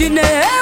you never